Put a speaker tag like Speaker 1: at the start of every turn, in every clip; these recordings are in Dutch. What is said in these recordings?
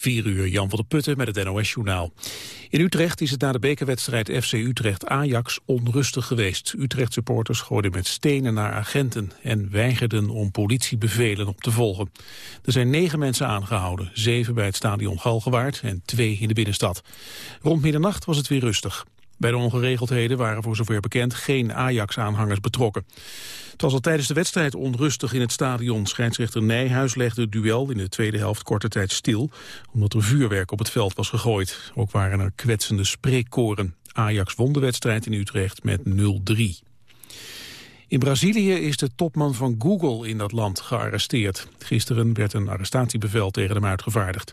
Speaker 1: 4 uur Jan van der Putten met het NOS-journaal. In Utrecht is het na de bekerwedstrijd FC Utrecht-Ajax onrustig geweest. Utrecht-supporters gooiden met stenen naar agenten... en weigerden om politiebevelen op te volgen. Er zijn negen mensen aangehouden. Zeven bij het stadion Galgenwaard en twee in de binnenstad. Rond middernacht was het weer rustig. Bij de ongeregeldheden waren voor zover bekend geen Ajax-aanhangers betrokken. Het was al tijdens de wedstrijd onrustig in het stadion. Scheidsrechter Nijhuis legde het duel in de tweede helft korte tijd stil... omdat er vuurwerk op het veld was gegooid. Ook waren er kwetsende spreekkoren. Ajax won de wedstrijd in Utrecht met 0-3. In Brazilië is de topman van Google in dat land gearresteerd. Gisteren werd een arrestatiebevel tegen hem uitgevaardigd.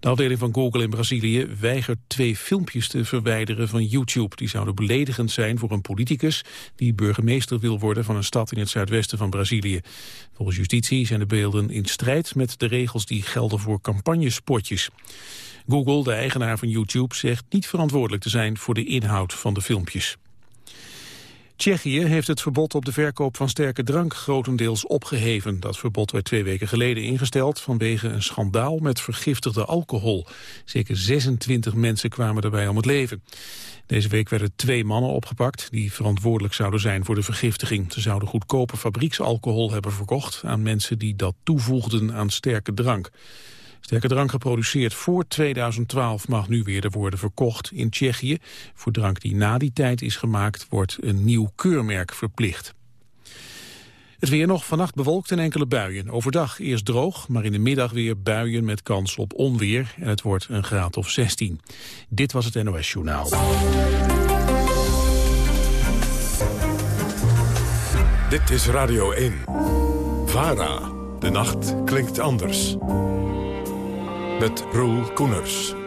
Speaker 1: De afdeling van Google in Brazilië weigert twee filmpjes te verwijderen van YouTube. Die zouden beledigend zijn voor een politicus die burgemeester wil worden van een stad in het zuidwesten van Brazilië. Volgens justitie zijn de beelden in strijd met de regels die gelden voor campagnespotjes. Google, de eigenaar van YouTube, zegt niet verantwoordelijk te zijn voor de inhoud van de filmpjes. Tsjechië heeft het verbod op de verkoop van sterke drank grotendeels opgeheven. Dat verbod werd twee weken geleden ingesteld vanwege een schandaal met vergiftigde alcohol. Zeker 26 mensen kwamen daarbij om het leven. Deze week werden twee mannen opgepakt die verantwoordelijk zouden zijn voor de vergiftiging. Ze zouden goedkope fabrieksalcohol hebben verkocht aan mensen die dat toevoegden aan sterke drank. Sterke drank geproduceerd voor 2012 mag nu weer worden verkocht in Tsjechië. Voor drank die na die tijd is gemaakt wordt een nieuw keurmerk verplicht. Het weer nog vannacht bewolkt en enkele buien. Overdag eerst droog, maar in de middag weer buien met kans op onweer. En het wordt een graad of 16. Dit was het NOS Journaal.
Speaker 2: Dit is Radio 1. VARA. De nacht klinkt anders met Roel Koeners.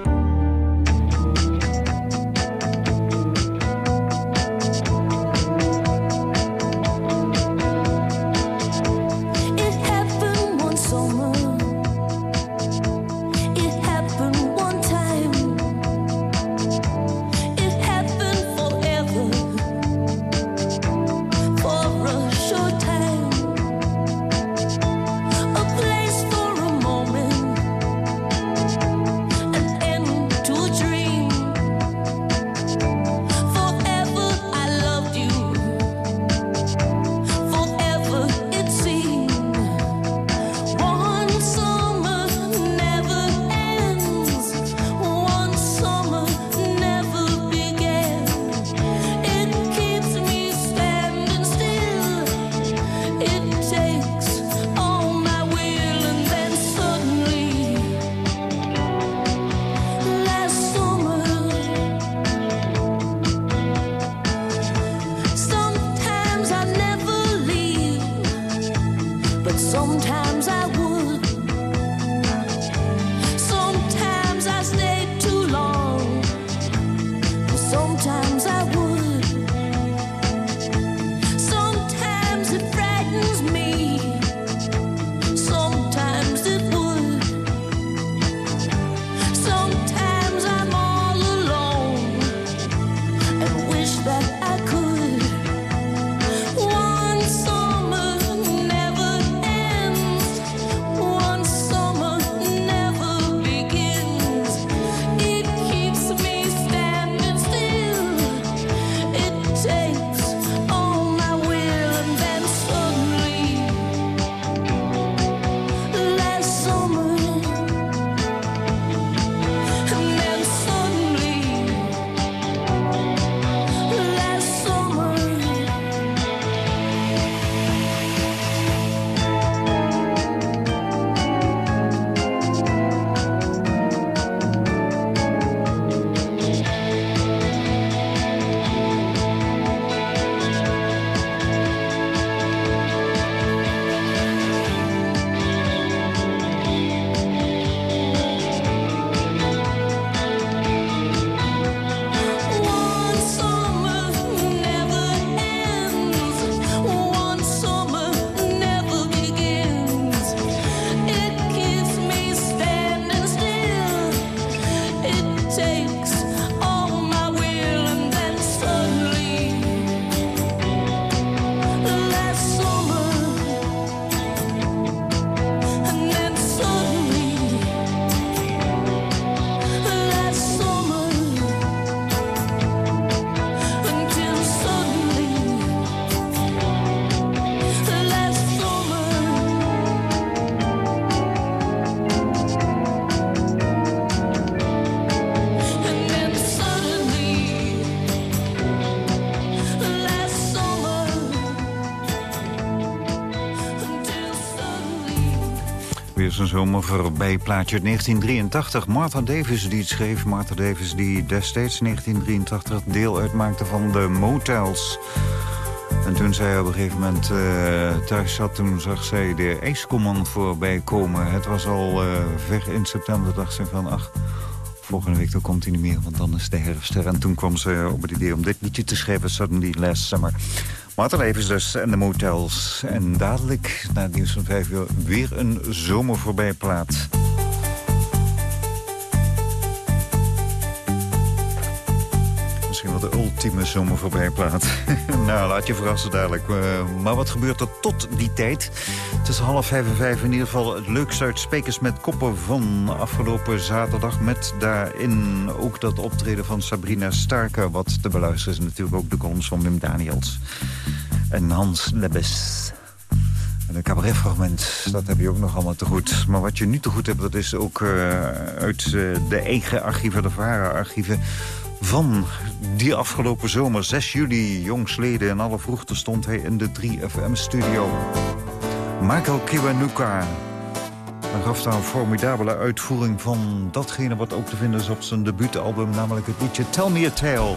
Speaker 3: Een zomer voorbij plaatje 1983. Martha Davis die het schreef. Martha Davis die destijds 1983 deel uitmaakte van de Motels. En toen zij op een gegeven moment uh, thuis zat, toen zag zij de ijskomman voorbij komen. Het was al uh, ver in september, dacht ze van, ach, volgende week dan komt hij niet meer, want dan is de herfst er. En toen kwam ze op het idee om dit liedje te schrijven, Suddenly Last Summer. Evers dus en de motels. En dadelijk, na het nieuws van vijf uur, weer een zomer voorbij Misschien de ultieme plaat. nou, laat je verrassen dadelijk. Uh, maar wat gebeurt er tot die tijd? Het is half vijf en vijf in ieder geval het leukste uit Spekers met Koppen van afgelopen zaterdag. Met daarin ook dat optreden van Sabrina Starker. Wat te beluisteren is natuurlijk ook de columns van Wim Daniels. En Hans Lebes. En een cabaretfragment, dat heb je ook nog allemaal te goed. Maar wat je nu te goed hebt, dat is ook uh, uit uh, de eigen archieven, de VARA-archieven van die afgelopen zomer, 6 juli, jongsleden en alle vroegte stond hij in de 3FM-studio. Michael Kiwanuka. Gaf daar een formidabele uitvoering van datgene wat ook te vinden is op zijn debuutalbum, namelijk het liedje Tell Me a Tale.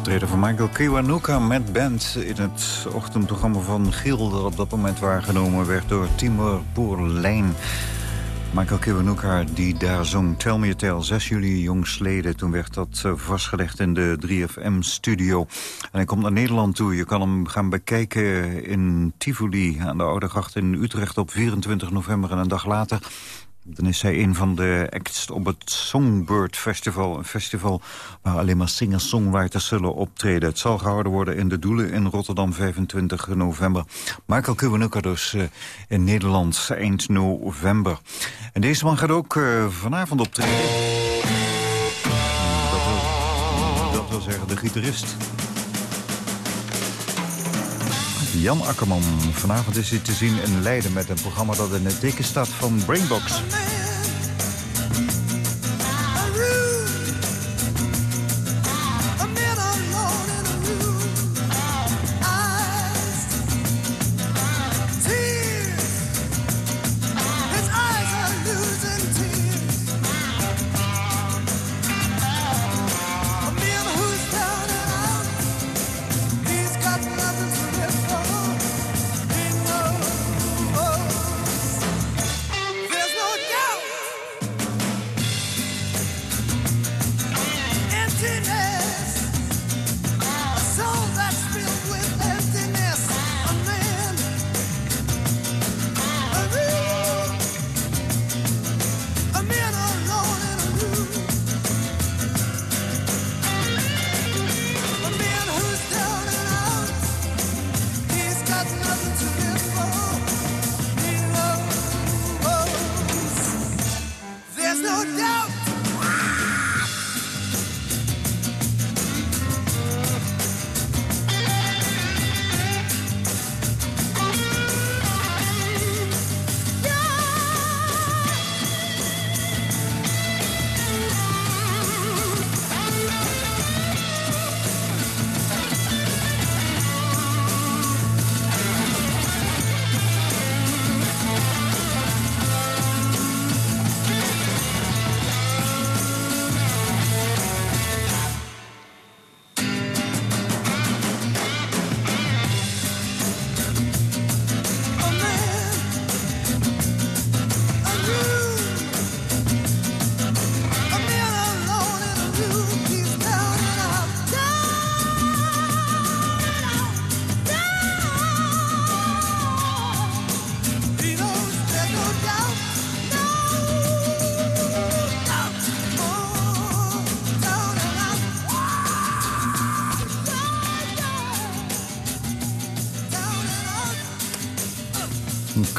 Speaker 4: Optreden van Michael Kiwanuka met band in het ochtendprogramma van Giel... dat op dat moment waargenomen werd door Timur Boerlijn. Michael Kiwanuka die daar zong Tell Me a Tale 6 juli jongsleden. Toen werd dat eh, vastgelegd in de 3FM-studio. En hij komt naar Nederland toe. Je kan hem gaan bekijken in Tivoli aan de Oude Gracht in Utrecht op 24 november. En een dag later dan is hij een van de acts op het Songbird Festival. Een festival waar alleen maar singer-songwriters zullen optreden. Het zal gehouden worden in de Doelen in Rotterdam 25 november. Michael Kiwanuka dus uh, in Nederland eind november. En deze man gaat ook uh, vanavond optreden. Dat wil, dat wil zeggen de gitarist. Jan Akkerman. Vanavond is hij te zien in Leiden met een programma dat in het teken staat van Brainbox.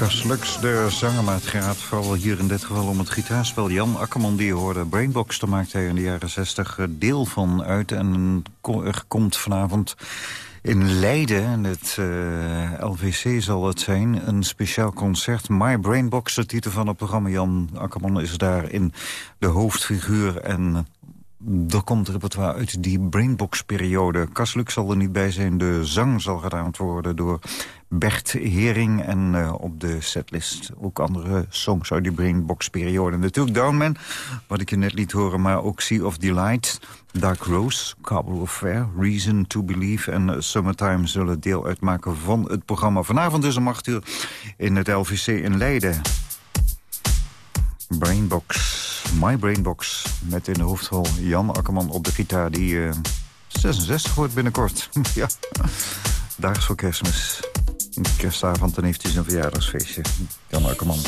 Speaker 4: Cas Lux, de zanger, gaat vooral hier in dit geval om het gitaarspel. Jan Akkerman, die hoorde Brainbox, daar maakte hij in de jaren 60 deel van uit. En er komt vanavond in Leiden, en het eh, LVC zal het zijn, een speciaal concert. My Brainbox, de titel van het programma. Jan Akkerman is daar in de hoofdfiguur en er komt repertoire uit die Brainbox-periode. Kasluk zal er niet bij zijn. De zang zal gedaan worden door Bert Hering. En uh, op de setlist ook andere songs uit die Brainbox-periode. Natuurlijk Downman, wat ik je net liet horen. Maar ook Sea of Delight, Dark Rose, Cable Affair, Reason to Believe... en Summertime zullen deel uitmaken van het programma. Vanavond is om 8 uur in het LVC in Leiden. Brainbox. My Brainbox. Met in de hoofdrol Jan Akkerman op de gitaar. Die uh, 66 wordt binnenkort. ja, daags voor kerstmis. Kerstavond dan heeft hij zijn verjaardagsfeestje. Jan Akkerman.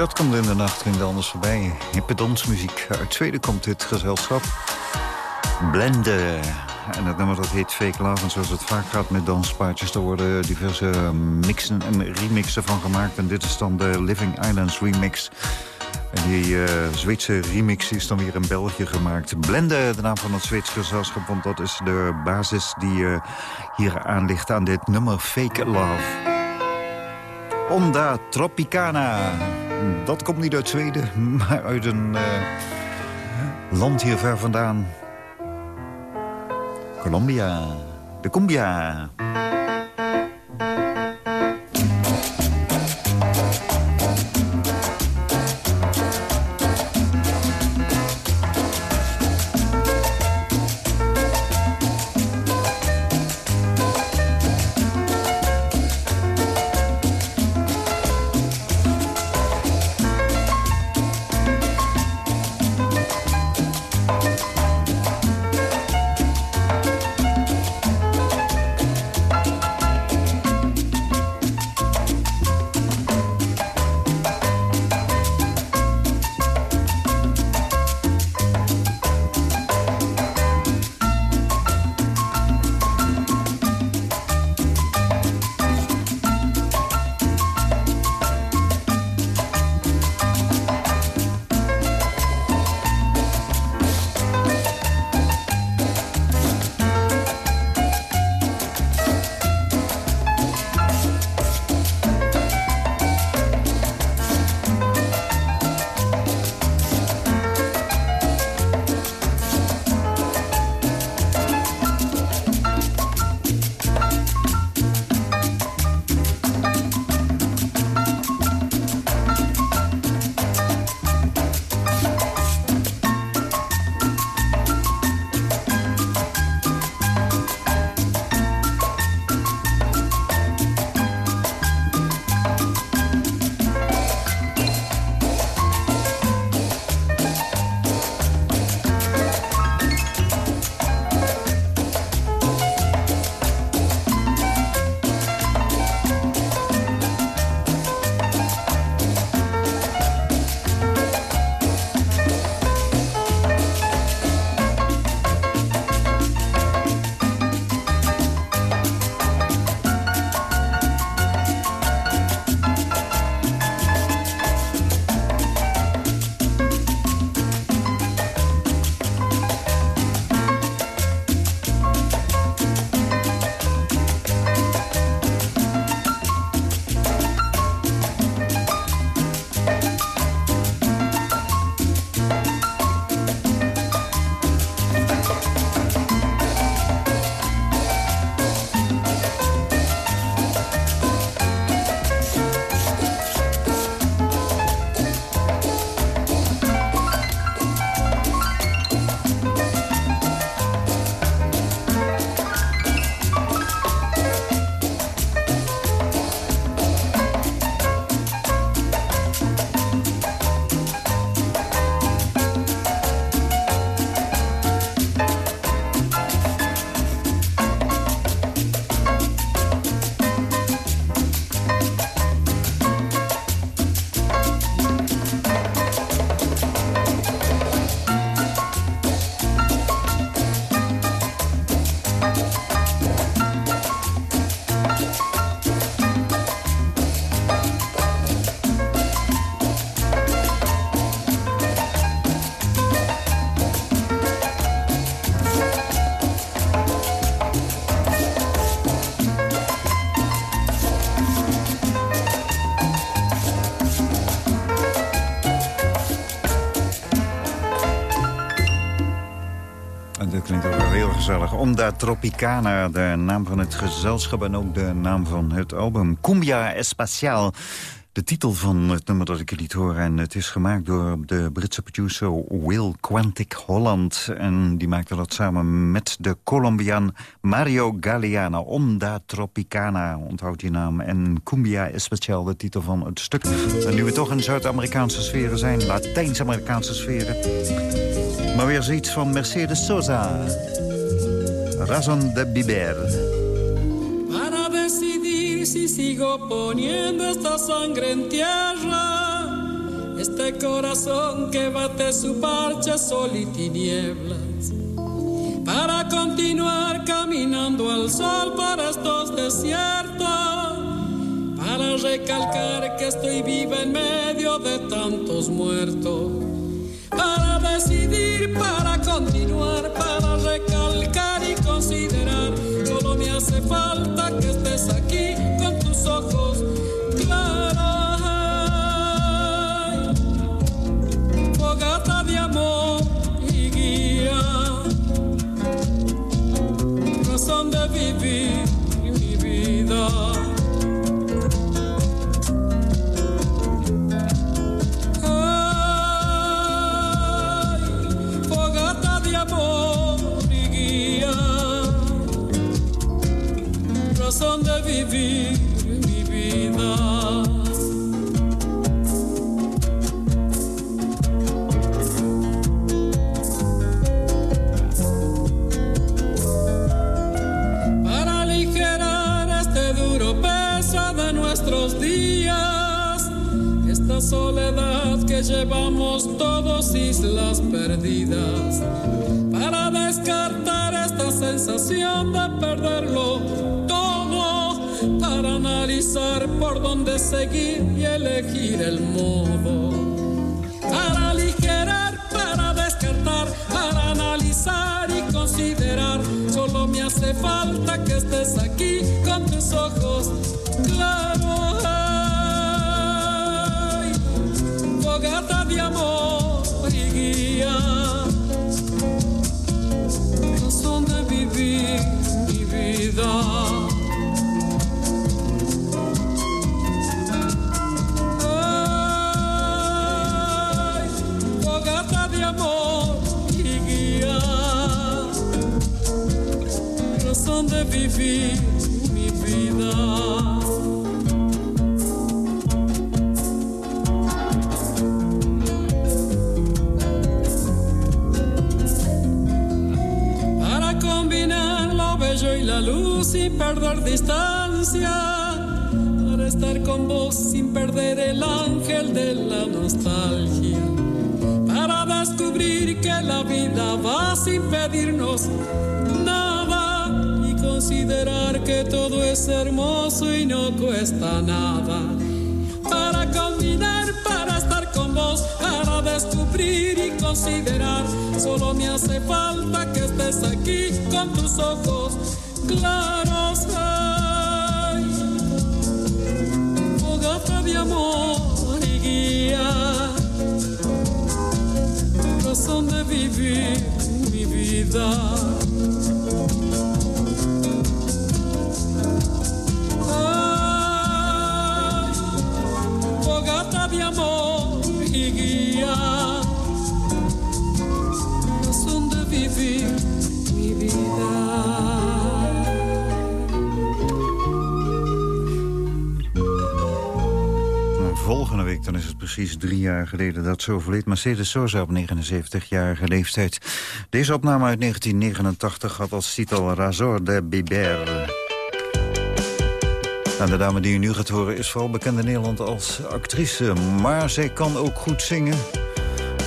Speaker 4: Dat komt in de nacht klinkt anders voorbij. Hippe dansmuziek. Uit Zweden komt dit gezelschap. Blende. En het nummer dat heet Fake Love. En zoals het vaak gaat met danspaardjes... er worden diverse mixen en remixen van gemaakt. En dit is dan de Living Islands remix... En die uh, Zweedse remix is dan weer in België gemaakt. Blende, de naam van het Zweedse gezelschap, want dat is de basis die uh, hier aan ligt aan dit nummer Fake Love. Onda Tropicana. Dat komt niet uit Zweden, maar uit een uh, land hier ver vandaan. Colombia. De cumbia. Onda Tropicana, de naam van het gezelschap en ook de naam van het album. Cumbia Espacial, de titel van het nummer dat ik liet horen. En het is gemaakt door de Britse producer Will Quantic Holland. En die maakte dat samen met de Colombiaan Mario Galeana. Onda Tropicana, onthoudt die naam. En Cumbia Espacial, de titel van het stuk. En nu we toch in Zuid-Amerikaanse sferen zijn, Latijns-Amerikaanse sferen... maar weer zoiets van Mercedes Sosa... Razón de Biber.
Speaker 5: Para decidir si sigo poniendo esta sangre en tierra este corazón que bate su parche sol y tinieblas, para continuar caminando al sol para estos desiertos, para recalcar que estoy viva en medio de tantos muertos, para decidir, para continuar, para recalcar considerar, solo me hace falta que estés aquí con tus ojos vivir mi vida. Para aligerar este duro peso de nuestros días, esta soledad que llevamos todos islas perdidas, para descartar esta sensación de perderlo para analizar por dónde seguir y elegir el modo. Para aligerar para descartar para analizar y considerar solo me hace falta que estés aquí con tus ojos claros. Gata de amor y guía, razón de vivir mi vida. y la luz sin perder distancia, para estar con vos sin perder el ángel de la nostalgia, para descubrir que la vida va sin pedirnos considerar que todo es hermoso y no cuesta nada, para combinar, para estar con vos, para descubrir y considerar, solo me hace falta que estés aquí con tus ojos claros hay, fogata de amor y guía, razón de vivir mi vida.
Speaker 4: Dan is het precies drie jaar geleden dat ze overleed. Mercedes Sosa op 79-jarige leeftijd. Deze opname uit 1989 had als titel Razor de Biber. De dame die u nu gaat horen is vooral bekend in Nederland als actrice. Maar zij kan ook goed zingen.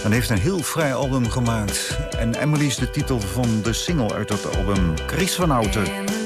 Speaker 4: En heeft een heel vrij album gemaakt. En Emily is de titel van de single uit dat album. Chris van Houten.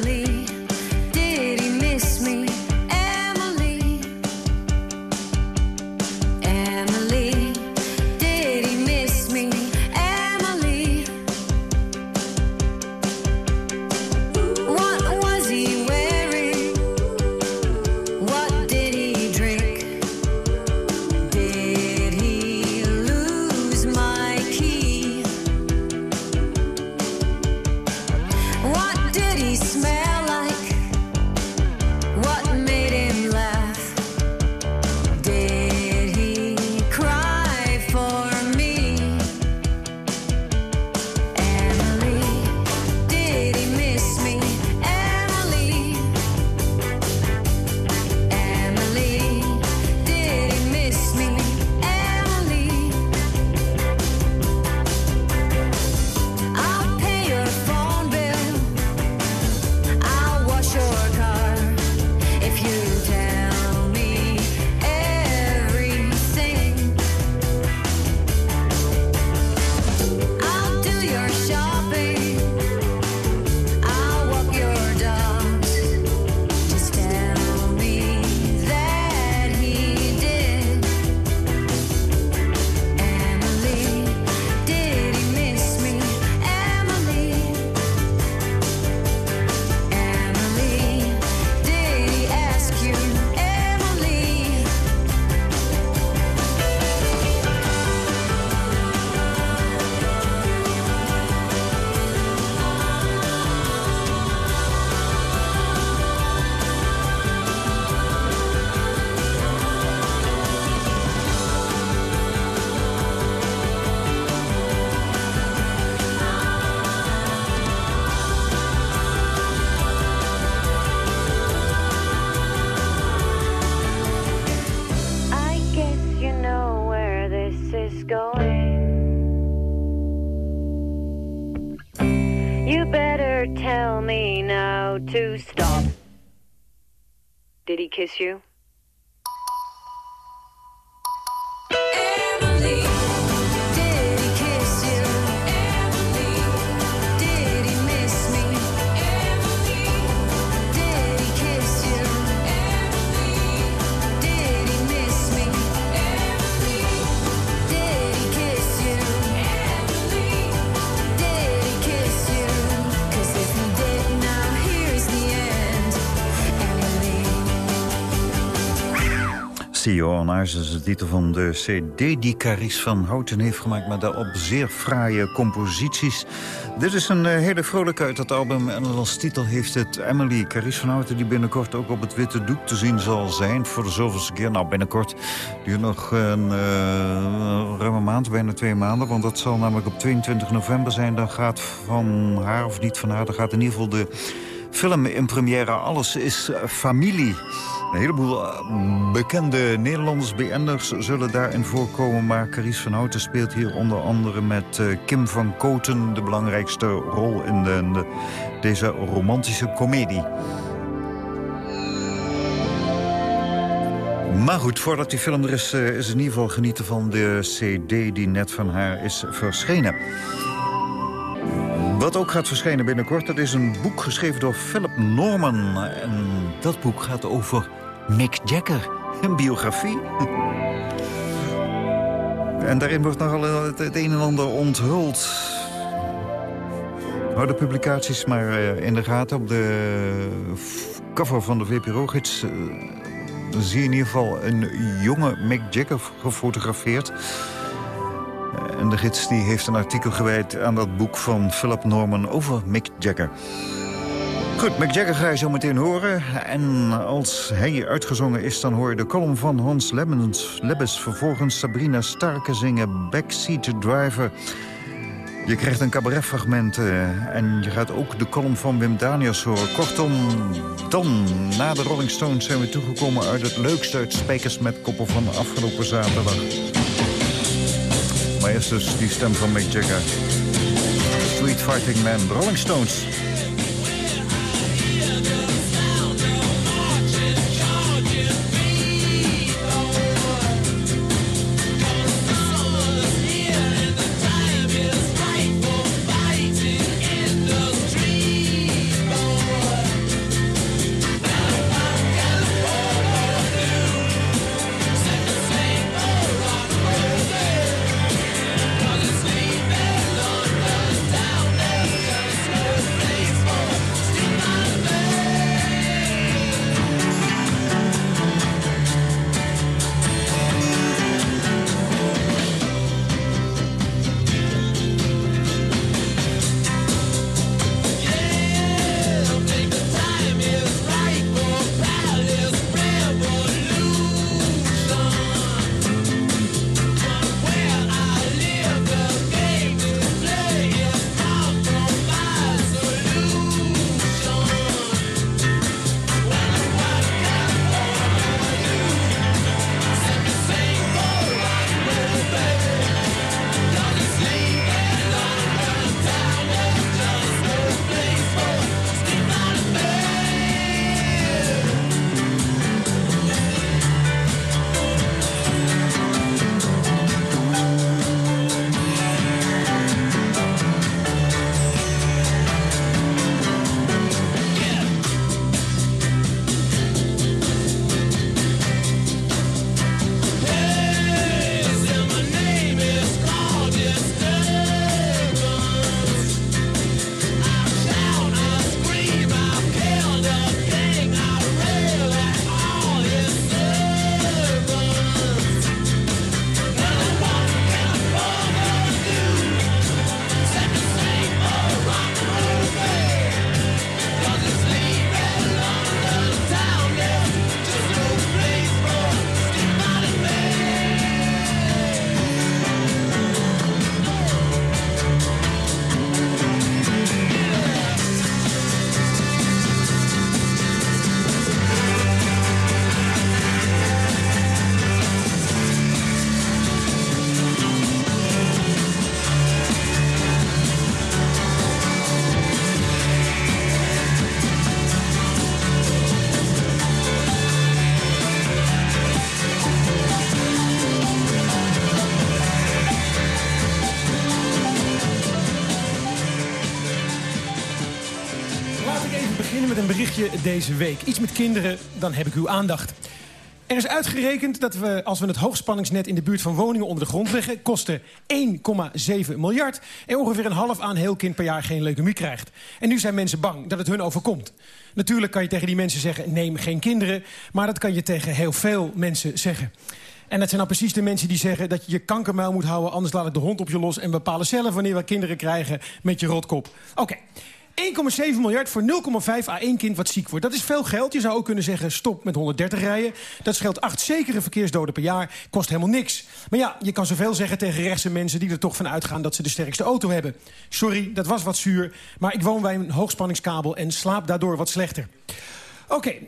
Speaker 6: Kiss you?
Speaker 4: Ice is de titel van de cd die Caries van Houten heeft gemaakt... maar daarop zeer fraaie composities. Dit is een uh, hele vrolijke uit dat album en als titel heeft het Emily Caries van Houten... die binnenkort ook op het witte doek te zien zal zijn voor de zoveelste keer. Nou, binnenkort duurt nog een uh, ruime maand, bijna twee maanden... want dat zal namelijk op 22 november zijn. Dan gaat van haar, of niet van haar, dan gaat in ieder geval de film in première Alles is Familie... Een heleboel eh, bekende Nederlanders, BN'ers zullen daarin voorkomen. Maar Carice van Houten speelt hier onder andere met uh, Kim van Koten... de belangrijkste rol in, de, deze romantische komedie. Maar goed, voordat die film er is, uh, is in ieder geval genieten van de cd die net van haar is verschenen. Wat ook gaat verschijnen binnenkort, dat is een boek geschreven door Philip Norman. En dat boek gaat over Mick Jagger, een biografie. En daarin wordt nogal het, een en ander onthuld. Hou de publicaties maar uh, in de gaten. Op de cover van de VPRO-gids uh, zie je in ieder geval een jonge Mick Jagger gefotografeerd. En de gids die heeft een artikel gewijd aan dat boek van Philip Norman over Mick Jagger. Goed, Mick Jagger ga je zo meteen horen. En als hij uitgezongen is, dan hoor je de column van Hans Lemmens, Lebbes. Vervolgens Sabrina Starke zingen Backseat Driver. Je krijgt een cabaretfragment uh, en je gaat ook de column van Wim Daniels horen. Kortom, dan, na de Rolling Stones, zijn we toegekomen uit het leukste uit Spijkers met Koppen van afgelopen zaterdag. Maar eerst dus die stem van Mick Jagger. Street Fighting Man, Rolling Stones.
Speaker 7: Onderwerpje deze week. Iets met kinderen, dan heb ik uw aandacht. Er is uitgerekend dat we, als we het hoogspanningsnet in de buurt van woningen onder de grond leggen, kosten 1,7 miljard en ongeveer een half aan heel kind per jaar geen leukemie krijgt. En nu zijn mensen bang dat het hun overkomt. Natuurlijk kan je tegen die mensen zeggen, neem geen kinderen, maar dat kan je tegen heel veel mensen zeggen. En dat zijn nou precies de mensen die zeggen dat je je kankermuil moet houden... anders laat ik de hond op je los en bepalen zelf wanneer we kinderen krijgen met je rotkop. Oké. 1,7 miljard voor 0,5 à 1 kind wat ziek wordt. Dat is veel geld. Je zou ook kunnen zeggen stop met 130 rijden. Dat scheelt acht zekere verkeersdoden per jaar. Kost helemaal niks. Maar ja, je kan zoveel zeggen tegen rechtse mensen... die er toch van uitgaan dat ze de sterkste auto hebben. Sorry, dat was wat zuur. Maar ik woon bij een hoogspanningskabel en slaap daardoor wat slechter. Oké, 1,7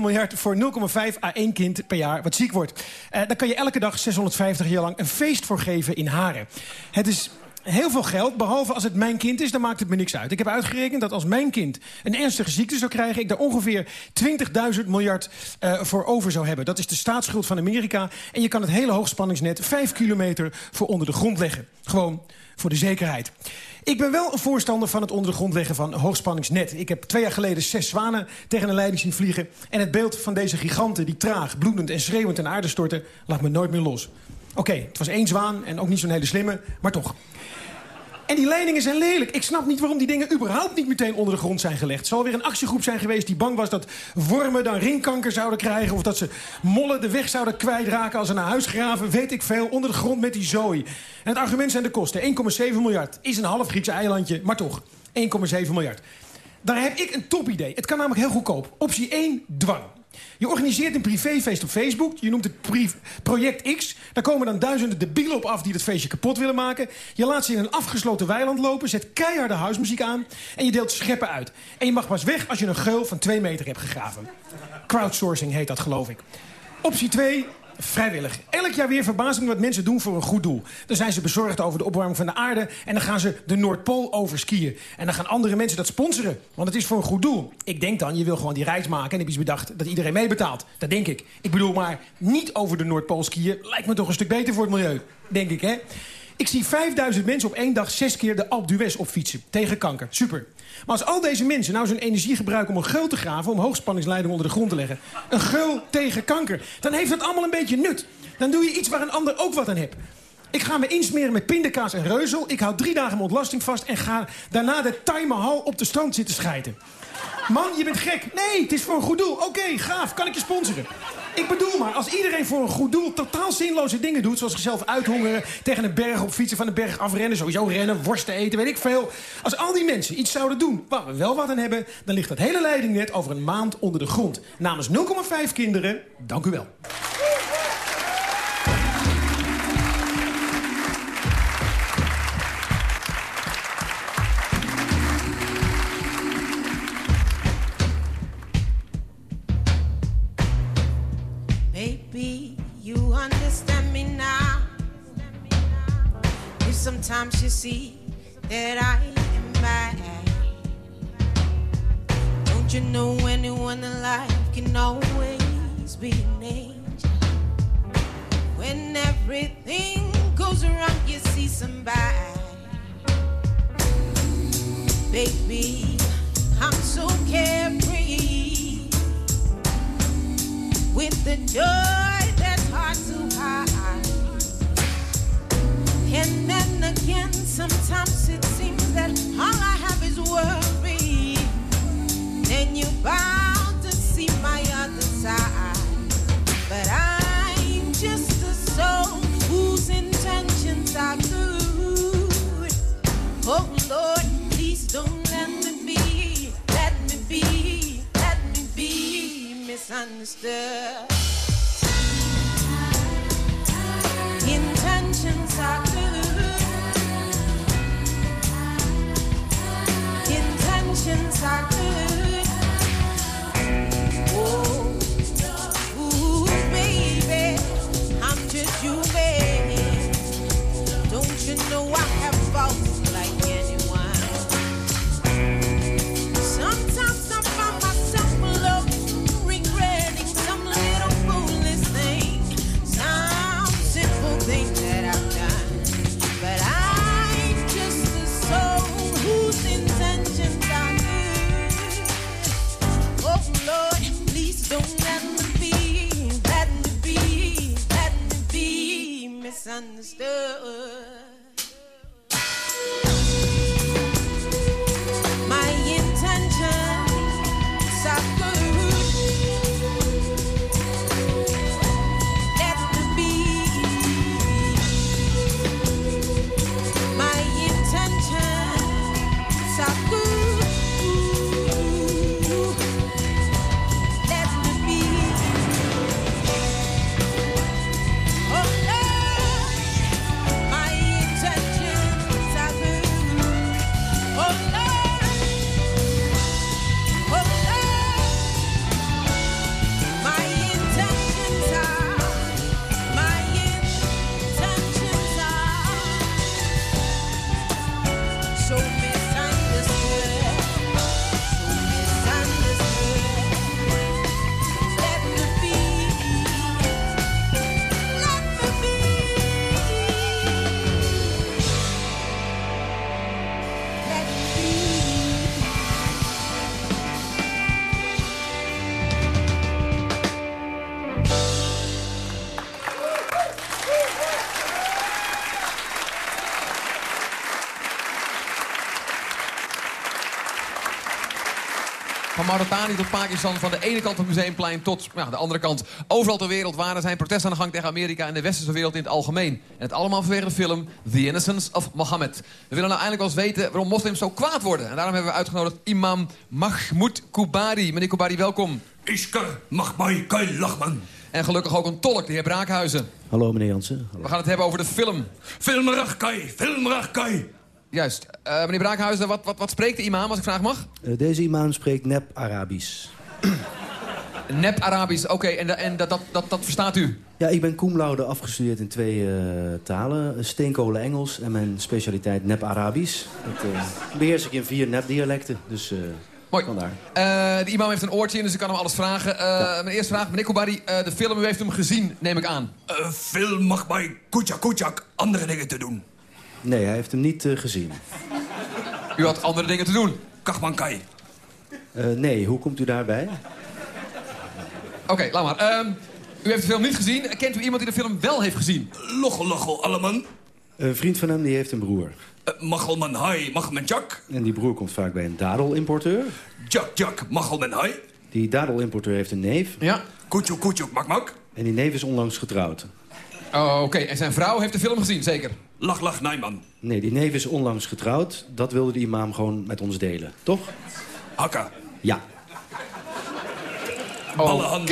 Speaker 7: miljard voor 0,5 à 1 kind per jaar wat ziek wordt. Uh, daar kan je elke dag 650 jaar lang een feest voor geven in Haren. Het is heel veel geld, behalve als het mijn kind is, dan maakt het me niks uit. Ik heb uitgerekend dat als mijn kind een ernstige ziekte zou krijgen... ik daar ongeveer 20.000 miljard uh, voor over zou hebben. Dat is de staatsschuld van Amerika. En je kan het hele hoogspanningsnet 5 kilometer voor onder de grond leggen. Gewoon voor de zekerheid. Ik ben wel een voorstander van het onder de grond leggen van hoogspanningsnet. Ik heb twee jaar geleden zes zwanen tegen een leiding zien vliegen... en het beeld van deze giganten die traag, bloedend en schreeuwend ten aarde storten... laat me nooit meer los. Oké, het was één zwaan en ook niet zo'n hele slimme, maar toch. En die leidingen zijn lelijk. Ik snap niet waarom die dingen überhaupt niet meteen onder de grond zijn gelegd. Zal weer een actiegroep zijn geweest die bang was dat wormen dan ringkanker zouden krijgen... of dat ze mollen de weg zouden kwijtraken als ze naar huis graven. Weet ik veel, onder de grond met die zooi. En het argument zijn de kosten. 1,7 miljard is een half Griekse eilandje, maar toch. 1,7 miljard. Daar heb ik een topidee. Het kan namelijk heel goedkoop. Optie 1, dwang. Je organiseert een privéfeest op Facebook. Je noemt het Project X. Daar komen dan duizenden debielen op af die het feestje kapot willen maken. Je laat ze in een afgesloten weiland lopen. Zet keiharde huismuziek aan. En je deelt scheppen uit. En je mag pas weg als je een geul van twee meter hebt gegraven. Crowdsourcing heet dat, geloof ik. Optie 2, vrijwillig. Elk jaar weer verbazing wat mensen doen voor een goed doel. Dan zijn ze bezorgd over de opwarming van de aarde... en dan gaan ze de Noordpool overskiën. En dan gaan andere mensen dat sponsoren, want het is voor een goed doel. Ik denk dan, je wil gewoon die reis maken en heb je bedacht... dat iedereen meebetaalt. Dat denk ik. Ik bedoel maar, niet over de Noordpool skiën... lijkt me toch een stuk beter voor het milieu. Denk ik, hè? Ik zie 5000 mensen op één dag zes keer de Alpe d'Huez opfietsen. Tegen kanker. Super. Maar als al deze mensen nou zo'n energie gebruiken om een geul te graven... om hoogspanningsleidingen onder de grond te leggen... een geul tegen kanker, dan heeft dat allemaal een beetje nut. Dan doe je iets waar een ander ook wat aan hebt. Ik ga me insmeren met pindakaas en reuzel. Ik hou drie dagen mijn ontlasting vast... en ga daarna de Mahal op de strand zitten schijten. Man, je bent gek. Nee, het is voor een goed doel. Oké, gaaf. Kan ik je sponsoren? Ik bedoel maar, als iedereen voor een goed doel totaal zinloze dingen doet... zoals zichzelf uithongeren, tegen een berg op fietsen, van de berg afrennen... sowieso rennen, worsten eten, weet ik veel. Als al die mensen iets zouden doen waar we wel wat aan hebben... dan ligt dat hele leidingnet over een maand onder de grond. Namens 0,5 kinderen, dank u wel.
Speaker 8: Sometimes you see that I am mad. Don't you know anyone alive can always be an angel? When everything goes wrong, you see somebody. Baby, I'm so carefree with the joy And then again, sometimes it seems that all I have is worry. Then you to see my other side. But I'm just a soul whose intentions are good. Oh Lord, please don't let me be, let me be, let me be misunderstood. Oh, baby. Don't you know I misunderstood.
Speaker 9: Tot Pakistan, van de ene kant van het Museumplein tot ja, de andere kant. Overal ter wereld waren zijn protesten aan de gang tegen Amerika en de westerse wereld in het algemeen. En het allemaal vanwege de film The Innocence of Mohammed. We willen nou eindelijk wel eens weten waarom moslims zo kwaad worden. En daarom hebben we uitgenodigd imam Mahmoud Koubari. Meneer Koubari, welkom.
Speaker 10: Isker mag mij kein lachman.
Speaker 9: En gelukkig ook een tolk, de heer Braakhuizen.
Speaker 11: Hallo meneer Jansen.
Speaker 9: We gaan het hebben over de film.
Speaker 10: Filmerig kai, filmerig kai.
Speaker 9: Juist. Eh, meneer Braakhuizen, wat, wat, wat spreekt de imam, als ik vraag mag?
Speaker 11: Eh, deze imam spreekt nep-Arabisch.
Speaker 9: Nep-Arabisch, oké. en en dat, dat, dat, dat verstaat u?
Speaker 11: Ja, ik ben cum laude afgestudeerd in twee eh, talen. Steenkolen Engels en mijn specialiteit nep-Arabisch. Dat eh, beheers ik in vier nep-dialecten, dus eh,
Speaker 9: Mooi.
Speaker 11: vandaar.
Speaker 9: Eh, de imam heeft een oortje in, dus ik kan hem alles vragen. Eh, Mijn eerste vraag, meneer Koubari, eh, de film, u heeft hem gezien, neem ik aan.
Speaker 10: Uh, film mag mij koetjak koetjak andere dingen te doen.
Speaker 11: Nee, hij heeft hem niet eh, gezien.
Speaker 9: U had andere dingen te doen.
Speaker 10: Kachman kai.
Speaker 11: Eh, nee, hoe komt u daarbij?
Speaker 9: Oké, laat maar. Ehm, u heeft de film niet gezien. Kent u iemand die de film wel heeft gezien?
Speaker 10: Lochel lochel alleman.
Speaker 11: Een vriend van hem die heeft een broer.
Speaker 10: Uh, Machelman hai, machelman jak.
Speaker 11: En die broer komt vaak bij een dadelimporteur.
Speaker 10: Jak jak, machelman hai.
Speaker 11: Die dadelimporteur heeft een neef.
Speaker 9: Ja.
Speaker 10: Koetjoek koetjoek mak mak.
Speaker 11: En die neef is onlangs getrouwd.
Speaker 9: Oh, Oké, en zijn vrouw heeft de film gezien, zeker?
Speaker 10: Lach lach nijman.
Speaker 11: Nee, die neef is onlangs getrouwd. Dat wilde de imam gewoon met ons delen. Toch?
Speaker 10: Hakka.
Speaker 11: Ja.
Speaker 10: Ballehan.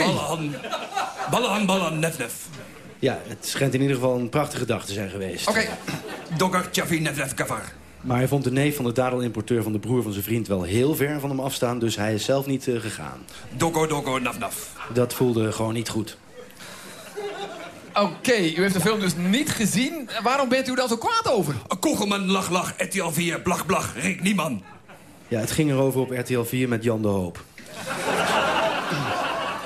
Speaker 10: Ballehan, ballehan, nef nef.
Speaker 11: Ja, het schijnt in ieder geval een prachtige dag te zijn geweest.
Speaker 9: Oké,
Speaker 10: Dogger chafi nef nef kafar.
Speaker 11: Maar hij vond de neef van de dadelimporteur van de broer van zijn vriend wel heel ver van hem afstaan. Dus hij is zelf niet eh, gegaan.
Speaker 10: Dogo dogo naf naf.
Speaker 11: Dat voelde gewoon niet goed.
Speaker 9: Oké. U heeft de film dus niet gezien. Waarom bent u daar zo kwaad over?
Speaker 10: Kogelman lach lach, etial 4, blag blag, reek niemand.
Speaker 11: Ja, het ging erover op RTL 4 met Jan de Hoop.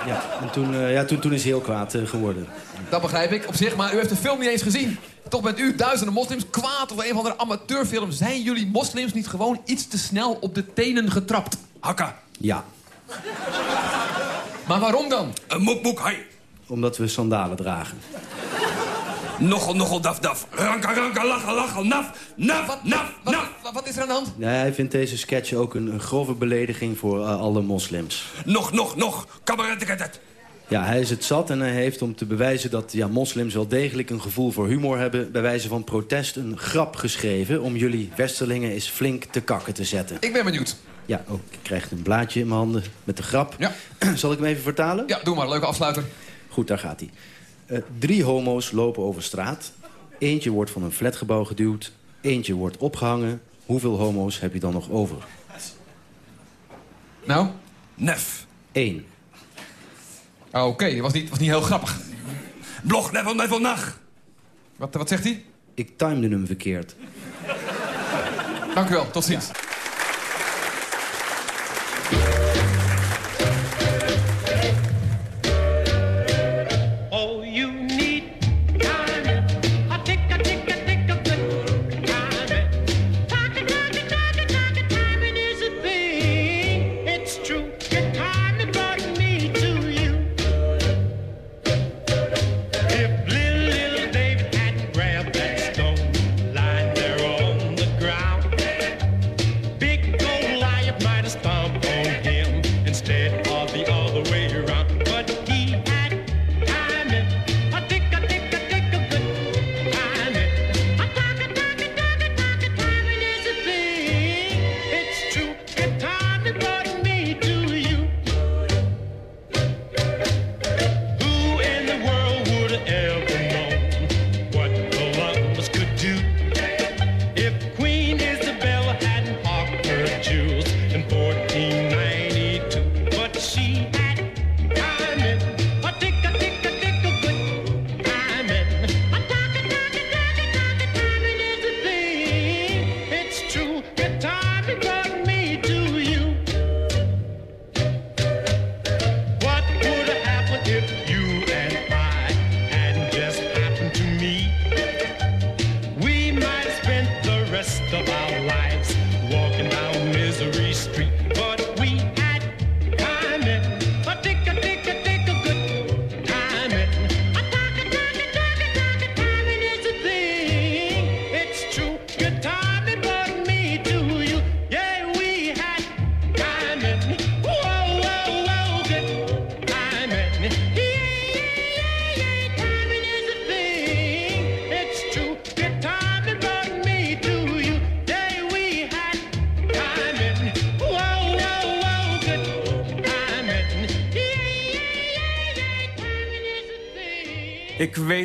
Speaker 11: Ja, en toen, eh, ja, toen, toen is hij heel kwaad eh, geworden.
Speaker 9: Dat begrijp ik op zich, maar u heeft de film niet eens gezien. Toch bent u duizenden moslims kwaad over een van de amateurfilm. Zijn jullie moslims niet gewoon iets te snel op de tenen getrapt?
Speaker 10: Hakka.
Speaker 11: Ja,
Speaker 9: Maar waarom dan?
Speaker 10: Een moek moek hai.
Speaker 11: Omdat we sandalen dragen.
Speaker 10: Nochel nochel daf daf. Ranka ranka lacha lacha naf. Naf
Speaker 9: Wat,
Speaker 10: naf
Speaker 9: wat,
Speaker 10: naf.
Speaker 9: wat, wat is er aan de hand?
Speaker 11: Nee, hij vindt deze sketch ook een, een grove belediging voor eh, alle moslims.
Speaker 10: Nog nog nog. Kabaretteketet.
Speaker 11: Ja, hij is het zat en hij heeft om te bewijzen dat ja, moslims wel degelijk een gevoel voor humor hebben... bij wijze van protest een grap geschreven om jullie westerlingen eens flink te kakken te zetten.
Speaker 9: Ik ben benieuwd.
Speaker 11: Ja, ook ik krijg een blaadje in mijn handen met de grap.
Speaker 9: Ja.
Speaker 11: Zal ik hem even vertalen?
Speaker 9: Ja, doe maar. Leuke afsluiter.
Speaker 11: Goed, daar gaat hij. Eh, drie homo's lopen over straat. Eentje wordt van een flatgebouw geduwd. Eentje wordt opgehangen. Hoeveel homo's heb je dan nog over?
Speaker 9: Nou?
Speaker 10: Nef.
Speaker 11: Eén.
Speaker 9: Oké, dat was niet, was niet heel grappig.
Speaker 10: Blog nevel nevel nach.
Speaker 9: Wat, wat zegt hij?
Speaker 11: Ik timede hem verkeerd.
Speaker 9: Dank u wel, tot ziens.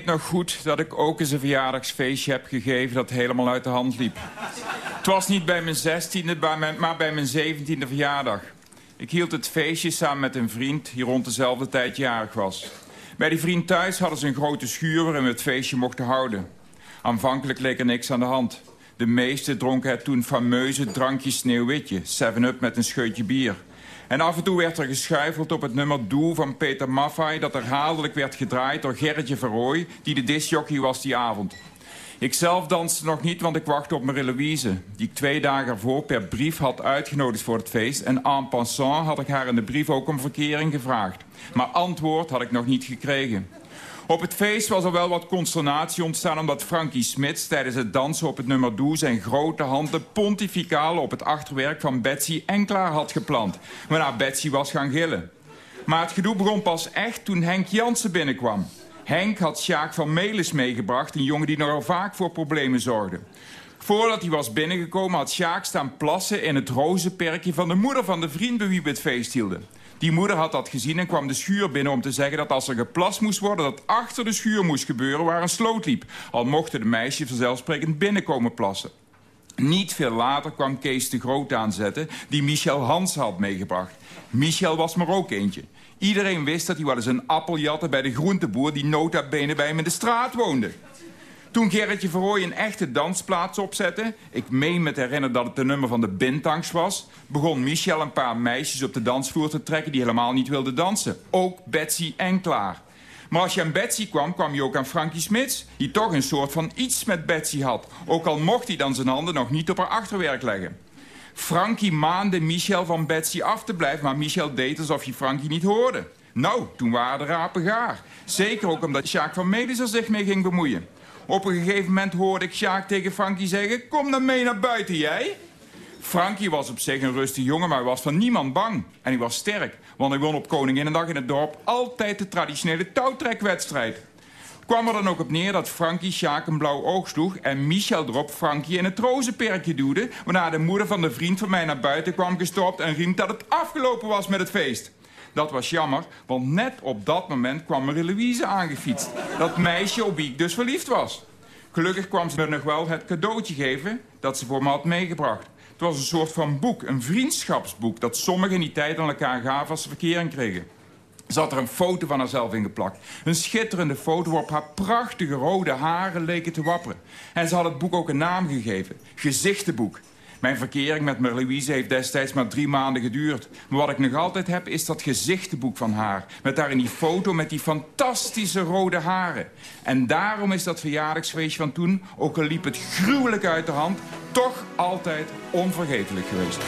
Speaker 12: Nog goed dat ik ook eens een verjaardagsfeestje heb gegeven... dat helemaal uit de hand liep. Het was niet bij mijn zestiende, maar bij mijn zeventiende verjaardag. Ik hield het feestje samen met een vriend... die rond dezelfde tijd jarig was. Bij die vriend thuis hadden ze een grote schuur... waarin we het feestje mochten houden. Aanvankelijk leek er niks aan de hand. De meesten dronken het toen fameuze drankje Sneeuwwitje... 7-up met een scheutje bier... En af en toe werd er geschuifeld op het nummer Doe van Peter Maffay... dat herhaaldelijk werd gedraaid door Gerritje Verrooy... die de disjockey was die avond. Ik zelf danste nog niet, want ik wachtte op Marie Louise... die ik twee dagen ervoor per brief had uitgenodigd voor het feest... en en passant had ik haar in de brief ook om verkering gevraagd. Maar antwoord had ik nog niet gekregen. Op het feest was er wel wat consternatie ontstaan... omdat Frankie Smits tijdens het dansen op het nummer Doe... zijn grote handen pontificaal op het achterwerk van Betsy Enklaar had geplant. Waarna Betsy was gaan gillen. Maar het gedoe begon pas echt toen Henk Jansen binnenkwam. Henk had Sjaak van Melis meegebracht... een jongen die nogal vaak voor problemen zorgde. Voordat hij was binnengekomen had Sjaak staan plassen... in het rozenperkje van de moeder van de vriend bij wie we het feest hielden. Die moeder had dat gezien en kwam de schuur binnen om te zeggen dat als er geplast moest worden... dat achter de schuur moest gebeuren waar een sloot liep. Al mochten de meisjes vanzelfsprekend binnenkomen plassen. Niet veel later kwam Kees de Groot aanzetten, die Michel Hans had meegebracht. Michel was maar ook eentje. Iedereen wist dat hij wel eens een appel jatte bij de groenteboer... die nota bene bij hem in de straat woonde. Toen Gerritje Verrooy een echte dansplaats opzette... ik meen me te herinneren dat het de nummer van de Bintangs was... begon Michel een paar meisjes op de dansvloer te trekken... die helemaal niet wilden dansen. Ook Betsy en Klaar. Maar als je aan Betsy kwam, kwam je ook aan Frankie Smits... die toch een soort van iets met Betsy had. Ook al mocht hij dan zijn handen nog niet op haar achterwerk leggen. Frankie maande Michel van Betsy af te blijven... maar Michel deed alsof hij Frankie niet hoorde. Nou, toen waren de rapen gaar. Zeker ook omdat Jacques van Melis er zich mee ging bemoeien. Op een gegeven moment hoorde ik Sjaak tegen Frankie zeggen... kom dan mee naar buiten, jij? Frankie was op zich een rustig jongen, maar hij was van niemand bang. En hij was sterk, want hij won op Koninginnedag in het dorp... altijd de traditionele touwtrekwedstrijd. Kwam er dan ook op neer dat Frankie Sjaak een blauw oog sloeg... en Michel erop Frankie in het rozenperkje duwde... waarna de moeder van de vriend van mij naar buiten kwam gestopt... en riep dat het afgelopen was met het feest. Dat was jammer, want net op dat moment kwam Marie-Louise aangefietst. Dat meisje op wie ik dus verliefd was. Gelukkig kwam ze me nog wel het cadeautje geven dat ze voor me had meegebracht. Het was een soort van boek, een vriendschapsboek... dat sommigen in die tijd aan elkaar gaven als ze verkering kregen. Had er een foto van haarzelf in geplakt. Een schitterende foto waarop haar prachtige rode haren leken te wapperen. En ze had het boek ook een naam gegeven. Gezichtenboek. Mijn verkering met Louise heeft destijds maar drie maanden geduurd. Maar wat ik nog altijd heb, is dat gezichtenboek van haar. Met daarin die foto met die fantastische rode haren. En daarom is dat verjaardagsfeestje van toen, ook al liep het gruwelijk uit de hand... toch altijd onvergetelijk geweest.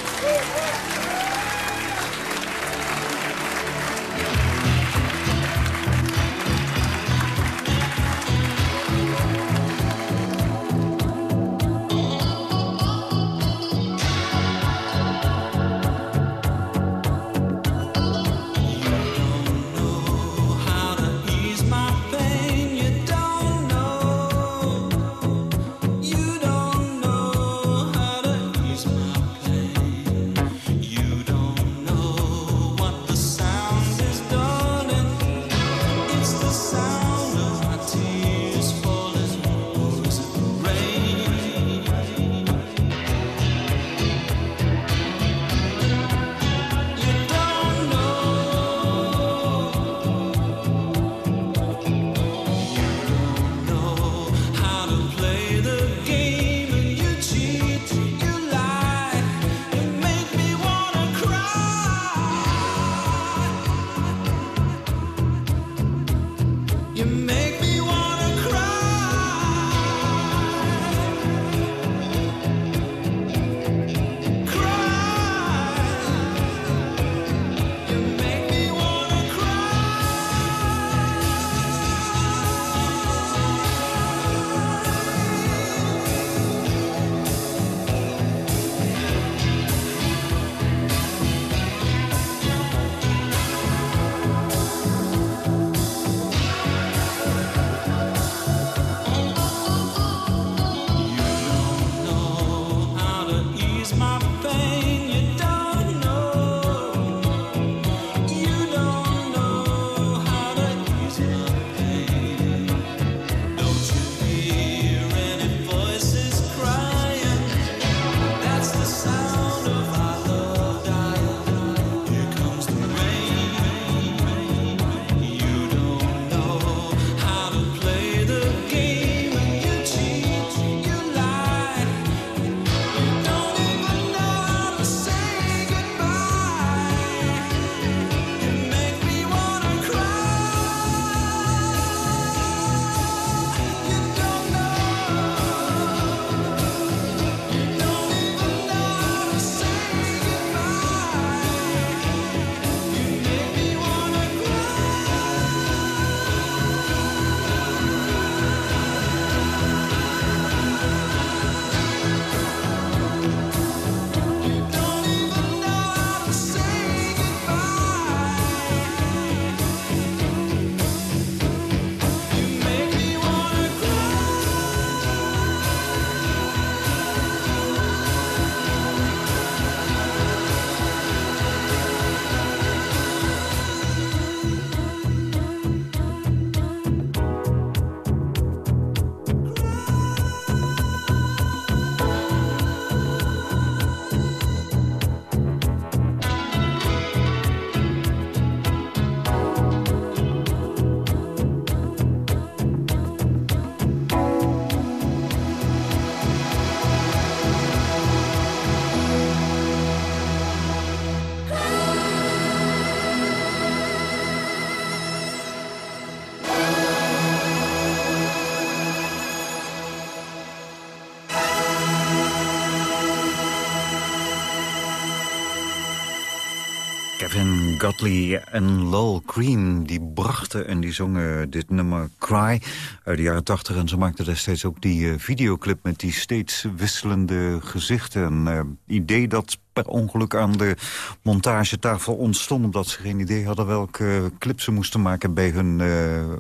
Speaker 4: Kevin Godley en Lol Cream, die brachten en die zongen dit nummer Cry uit de jaren tachtig. En ze maakten destijds ook die uh, videoclip met die steeds wisselende gezichten. Een uh, idee dat per ongeluk aan de montagetafel ontstond... omdat ze geen idee hadden welke clip ze moesten maken bij hun uh,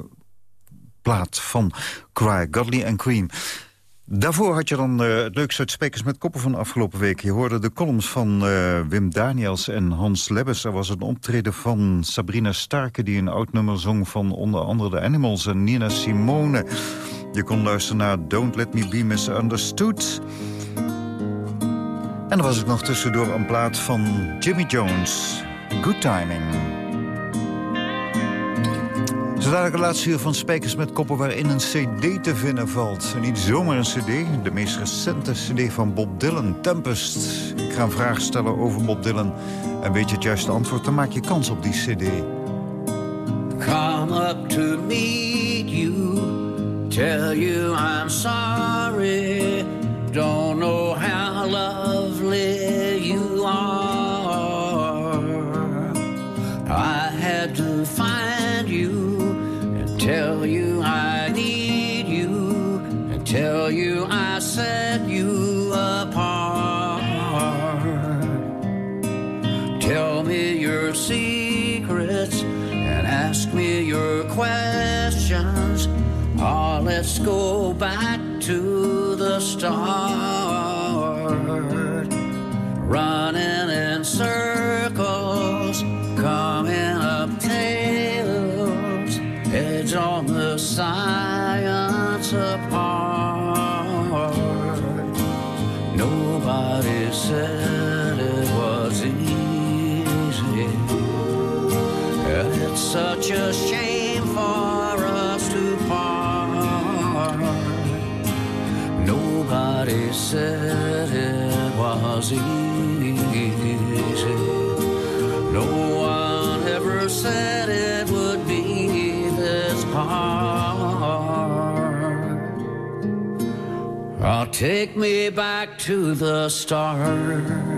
Speaker 4: plaat van Cry, Godley en Cream. Daarvoor had je dan uh, het leukste uit Spekers met Koppen van afgelopen week. Je hoorde de columns van uh, Wim Daniels en Hans Lebbes. Er was een optreden van Sabrina Starke... die een oud nummer zong van onder andere de Animals en Nina Simone. Je kon luisteren naar Don't Let Me Be Misunderstood. En er was ook nog tussendoor een plaat van Jimmy Jones. Good Timing. Zo dadelijk het laatste uur van Spijkers met Koppen... waarin een cd te vinden valt. En niet zomaar een cd, de meest recente cd van Bob Dylan, Tempest. Ik ga een vraag stellen over Bob Dylan. En weet je het juiste antwoord, dan maak je kans op die cd.
Speaker 13: Come up to meet you Tell you I'm sorry Don't know how lovely let's go back to the start. Running in circles, coming up tails heads on the science apart. Nobody said it was easy. and It's such a shame Nobody said it was easy. No one ever said it would be this hard. Oh, take me back to the start.